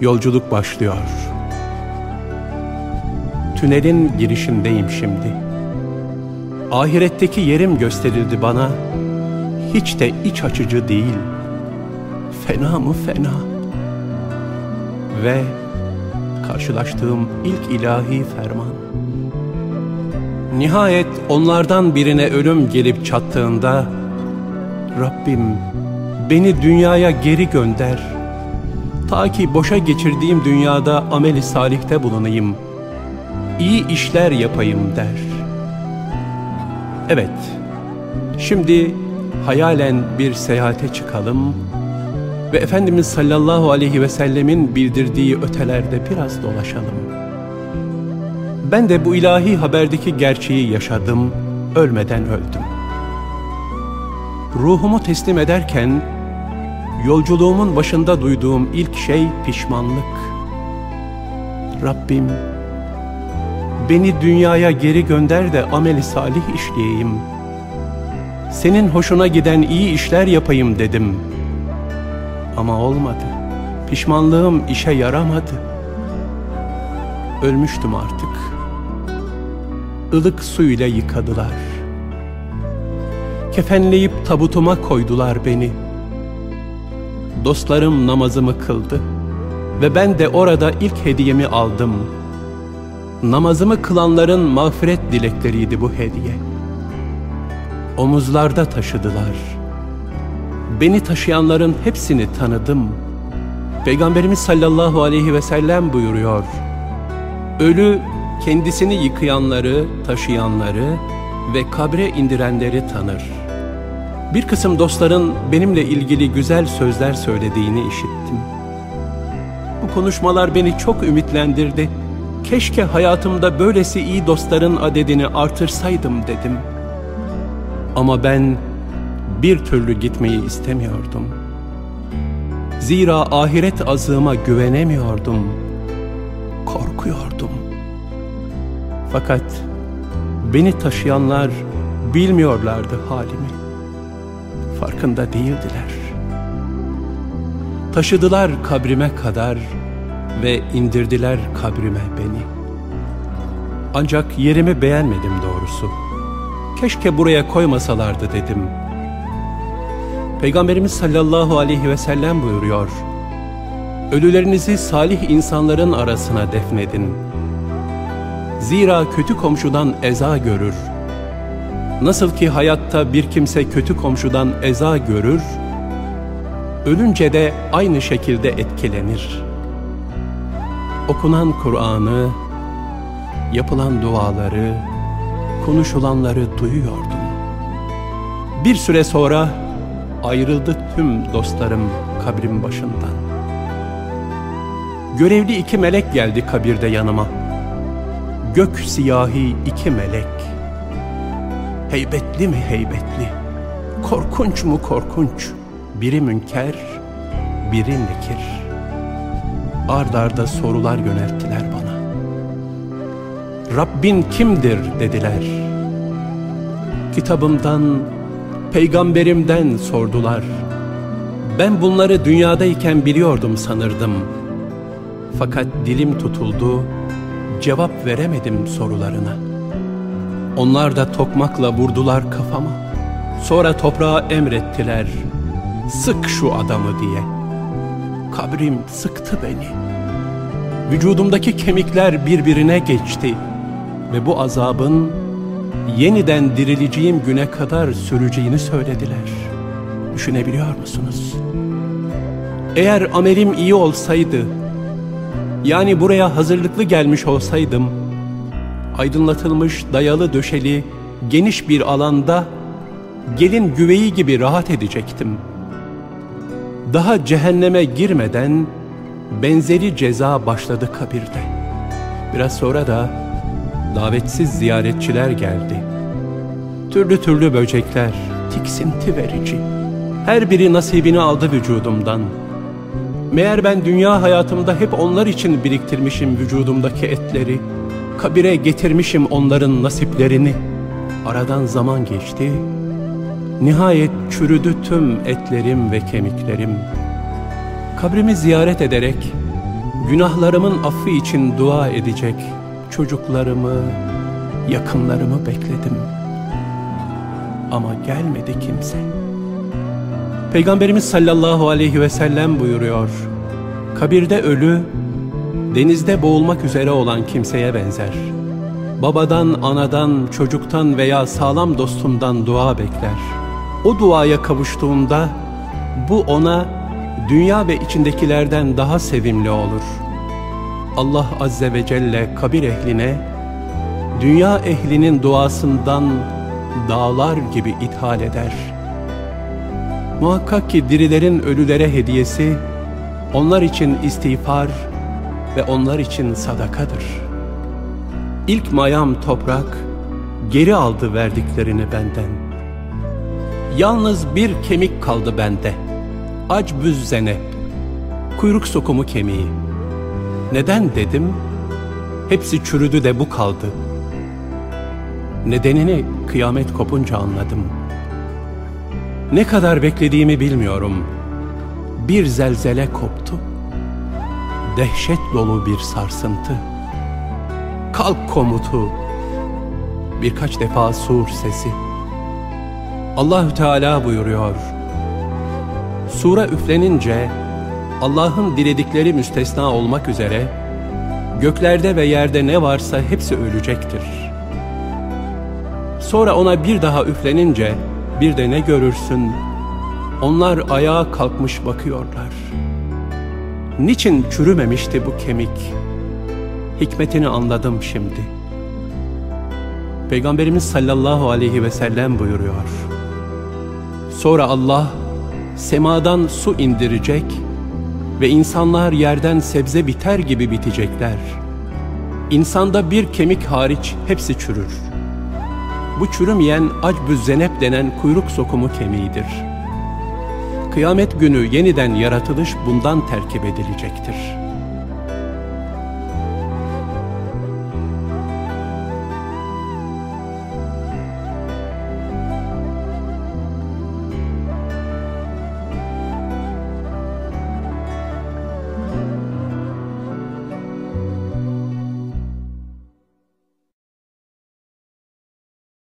Yolculuk başlıyor. Tünelin girişindeyim şimdi. Ahiretteki yerim gösterildi bana. Hiç de iç açıcı değil. Fena mı fena? Ve karşılaştığım ilk ilahi ferman. Nihayet onlardan birine ölüm gelip çattığında Rabbim beni dünyaya geri gönder. Ta ki boşa geçirdiğim dünyada ameli salihte bulunayım. iyi işler yapayım der. Evet, şimdi hayalen bir seyahate çıkalım ve Efendimiz sallallahu aleyhi ve sellemin bildirdiği ötelerde biraz dolaşalım. Ben de bu ilahi haberdeki gerçeği yaşadım, ölmeden öldüm. Ruhumu teslim ederken yolculuğumun başında duyduğum ilk şey pişmanlık. Rabbim beni dünyaya geri gönder de ameli salih işleyeyim. Senin hoşuna giden iyi işler yapayım dedim. Ama olmadı. Pişmanlığım işe yaramadı. Ölmüştüm artık. Ilık suyla yıkadılar. Kefenleyip tabutuma koydular beni. Dostlarım namazımı kıldı ve ben de orada ilk hediyemi aldım. Namazımı kılanların mağfiret dilekleriydi bu hediye. Omuzlarda taşıdılar. Beni taşıyanların hepsini tanıdım. Peygamberimiz sallallahu aleyhi ve sellem buyuruyor. Ölü kendisini yıkayanları, taşıyanları ve kabre indirenleri tanır. Bir kısım dostların benimle ilgili güzel sözler söylediğini işittim. Bu konuşmalar beni çok ümitlendirdi. Keşke hayatımda böylesi iyi dostların adedini artırsaydım dedim. Ama ben bir türlü gitmeyi istemiyordum. Zira ahiret azığıma güvenemiyordum. Korkuyordum. Fakat beni taşıyanlar bilmiyorlardı halimi. Farkında değildiler. Taşıdılar kabrime kadar ve indirdiler kabrime beni. Ancak yerimi beğenmedim doğrusu. Keşke buraya koymasalardı dedim. Peygamberimiz sallallahu aleyhi ve sellem buyuruyor. Ölülerinizi salih insanların arasına defnedin. Zira kötü komşudan eza görür. Nasıl ki hayatta bir kimse kötü komşudan eza görür, ölünce de aynı şekilde etkilenir. Okunan Kur'an'ı, yapılan duaları, konuşulanları duyuyordum. Bir süre sonra ayrıldı tüm dostlarım kabrim başından. Görevli iki melek geldi kabirde yanıma. Gök siyahi iki melek. Heybetli mi heybetli, korkunç mu korkunç, biri münker, biri nekir. Ard arda sorular yönelttiler bana. Rabbin kimdir dediler. Kitabımdan, peygamberimden sordular. Ben bunları dünyadayken biliyordum sanırdım. Fakat dilim tutuldu, cevap veremedim sorularına. Onlar da tokmakla vurdular kafama. Sonra toprağa emrettiler, sık şu adamı diye. Kabrim sıktı beni. Vücudumdaki kemikler birbirine geçti ve bu azabın yeniden dirileceğim güne kadar süreceğini söylediler. Düşünebiliyor musunuz? Eğer amelim iyi olsaydı, yani buraya hazırlıklı gelmiş olsaydım, aydınlatılmış, dayalı döşeli, geniş bir alanda gelin güveyi gibi rahat edecektim. Daha cehenneme girmeden benzeri ceza başladı kabirde. Biraz sonra da davetsiz ziyaretçiler geldi. Türlü türlü böcekler, tiksinti verici. Her biri nasibini aldı vücudumdan. Meğer ben dünya hayatımda hep onlar için biriktirmişim vücudumdaki etleri. Kabire getirmişim onların nasiplerini. Aradan zaman geçti. Nihayet çürüdü tüm etlerim ve kemiklerim. Kabrimi ziyaret ederek Günahlarımın affı için dua edecek çocuklarımı, yakınlarımı bekledim. Ama gelmedi kimse. Peygamberimiz sallallahu aleyhi ve sellem buyuruyor. Kabirde ölü, denizde boğulmak üzere olan kimseye benzer. Babadan, anadan, çocuktan veya sağlam dostundan dua bekler. O duaya kavuştuğunda bu ona dünya ve içindekilerden daha sevimli olur. Allah Azze ve Celle kabir ehline, dünya ehlinin duasından dağlar gibi ithal eder. Muhakkak ki dirilerin ölülere hediyesi, onlar için istiğfar ve onlar için sadakadır. İlk mayam toprak, geri aldı verdiklerini benden. Yalnız bir kemik kaldı bende, acbüz zenep, kuyruk sokumu kemiği. Neden dedim, hepsi çürüdü de bu kaldı. Nedenini kıyamet kopunca anladım. Ne kadar beklediğimi bilmiyorum. Bir zelzele koptu dehşet dolu bir sarsıntı. Kalk komutu. Birkaç defa sur sesi. Allahü Teala buyuruyor. Sura üflenince Allah'ın diledikleri müstesna olmak üzere göklerde ve yerde ne varsa hepsi ölecektir. Sonra ona bir daha üflenince bir de ne görürsün? Onlar ayağa kalkmış bakıyorlar.'' Niçin çürümemişti bu kemik? Hikmetini anladım şimdi. Peygamberimiz sallallahu aleyhi ve sellem buyuruyor. Sonra Allah semadan su indirecek ve insanlar yerden sebze biter gibi bitecekler. İnsanda bir kemik hariç hepsi çürür. Bu çürümeyen acbü zenep denen kuyruk sokumu kemiğidir.'' Kıyamet günü yeniden yaratılış bundan terkip edilecektir.''